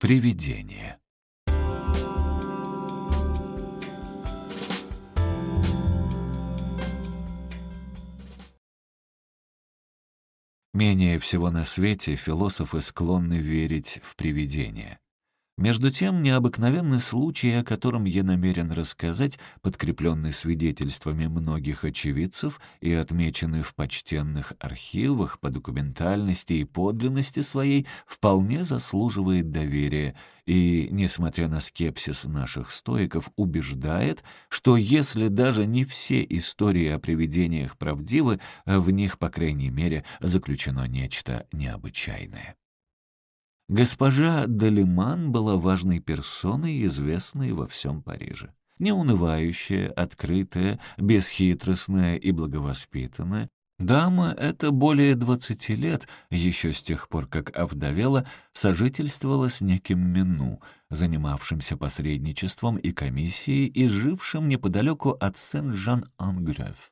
Привидение. Менее всего на свете философы склонны верить в привидения. Между тем, необыкновенный случай, о котором я намерен рассказать, подкрепленный свидетельствами многих очевидцев и отмеченный в почтенных архивах по документальности и подлинности своей, вполне заслуживает доверия и, несмотря на скепсис наших стоиков, убеждает, что если даже не все истории о привидениях правдивы, в них, по крайней мере, заключено нечто необычайное. Госпожа Далиман была важной персоной, известной во всем Париже. Неунывающая, открытая, бесхитростная и благовоспитанная, дама эта более двадцати лет, еще с тех пор, как овдовела, сожительствовала с неким Мину, занимавшимся посредничеством и комиссией и жившим неподалеку от Сен-Жан-Ангрёв.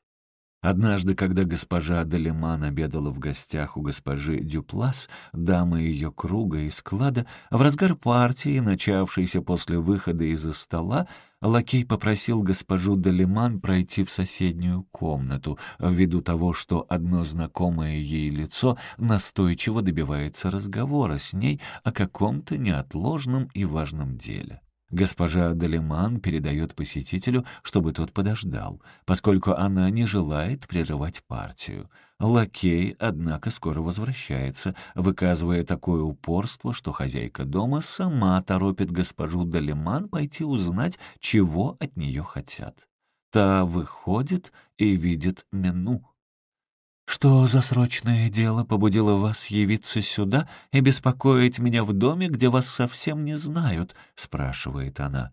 Однажды, когда госпожа Далеман обедала в гостях у госпожи Дюплас, дамы ее круга и склада, в разгар партии, начавшейся после выхода из-за стола, лакей попросил госпожу Далеман пройти в соседнюю комнату, ввиду того, что одно знакомое ей лицо настойчиво добивается разговора с ней о каком-то неотложном и важном деле. Госпожа Далеман передает посетителю, чтобы тот подождал, поскольку она не желает прерывать партию. Лакей, однако, скоро возвращается, выказывая такое упорство, что хозяйка дома сама торопит госпожу Далеман пойти узнать, чего от нее хотят. Та выходит и видит меню. «Что за срочное дело побудило вас явиться сюда и беспокоить меня в доме, где вас совсем не знают?» — спрашивает она.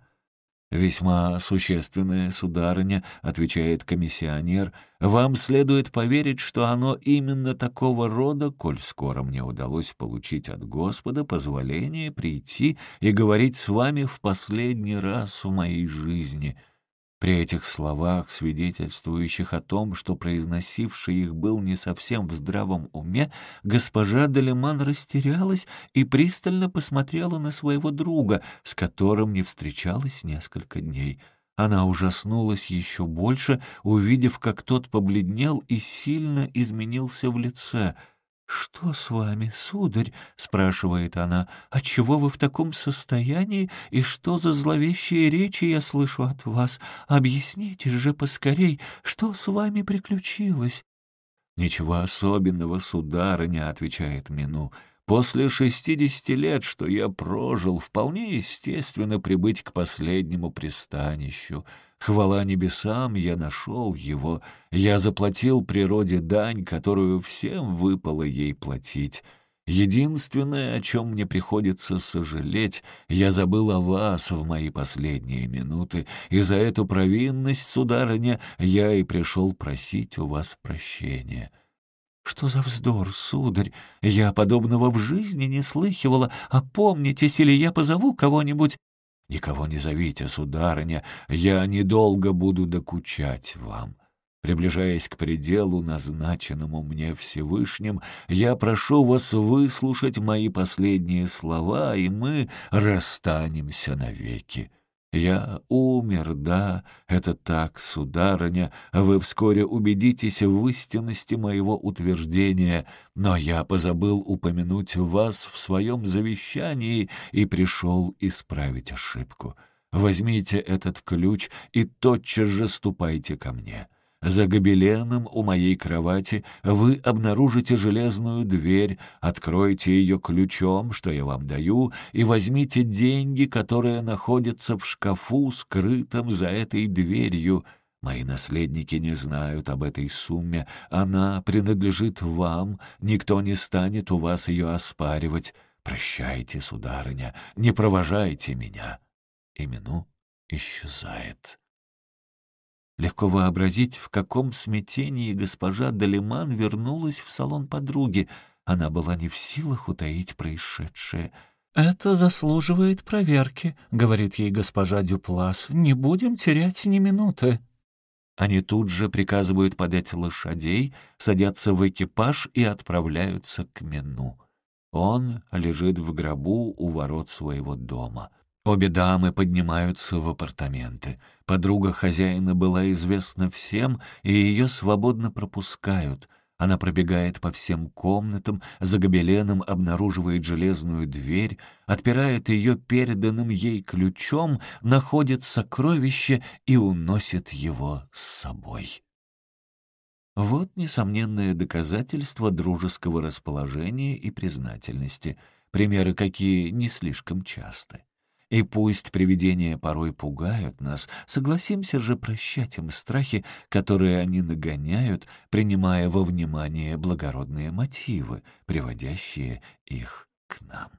«Весьма существенное, сударыня», — отвечает комиссионер, — «вам следует поверить, что оно именно такого рода, коль скоро мне удалось получить от Господа позволение прийти и говорить с вами в последний раз в моей жизни». При этих словах, свидетельствующих о том, что произносивший их был не совсем в здравом уме, госпожа Делеман растерялась и пристально посмотрела на своего друга, с которым не встречалась несколько дней. Она ужаснулась еще больше, увидев, как тот побледнел и сильно изменился в лице — «Что с вами, сударь?» — спрашивает она. «Отчего вы в таком состоянии, и что за зловещие речи я слышу от вас? Объясните же поскорей, что с вами приключилось?» «Ничего особенного, сударыня», — отвечает Мину. «После шестидесяти лет, что я прожил, вполне естественно прибыть к последнему пристанищу». Хвала небесам, я нашел его. Я заплатил природе дань, которую всем выпало ей платить. Единственное, о чем мне приходится сожалеть, я забыл о вас в мои последние минуты, и за эту провинность, сударыня, я и пришел просить у вас прощения». «Что за вздор, сударь? Я подобного в жизни не слыхивала. Опомнитесь, или я позову кого-нибудь. «Никого не зовите, сударыня, я недолго буду докучать вам». Приближаясь к пределу, назначенному мне Всевышним, я прошу вас выслушать мои последние слова, и мы расстанемся навеки. Я умер, да, это так, сударыня, вы вскоре убедитесь в истинности моего утверждения, но я позабыл упомянуть вас в своем завещании и пришел исправить ошибку. Возьмите этот ключ и тотчас же ступайте ко мне. За гобеленом у моей кровати вы обнаружите железную дверь, откройте ее ключом, что я вам даю, и возьмите деньги, которые находятся в шкафу, скрытом за этой дверью. Мои наследники не знают об этой сумме, она принадлежит вам, никто не станет у вас ее оспаривать. Прощайте, сударыня, не провожайте меня. И Мину исчезает. Легко вообразить, в каком смятении госпожа Далиман вернулась в салон подруги. Она была не в силах утаить происшедшее. «Это заслуживает проверки», — говорит ей госпожа Дюплас. «Не будем терять ни минуты». Они тут же приказывают подать лошадей, садятся в экипаж и отправляются к Мену. Он лежит в гробу у ворот своего дома. Обе дамы поднимаются в апартаменты. Подруга хозяина была известна всем, и ее свободно пропускают. Она пробегает по всем комнатам, за гобеленом обнаруживает железную дверь, отпирает ее переданным ей ключом, находит сокровище и уносит его с собой. Вот несомненное доказательство дружеского расположения и признательности, примеры какие не слишком часты. И пусть привидения порой пугают нас, согласимся же прощать им страхи, которые они нагоняют, принимая во внимание благородные мотивы, приводящие их к нам.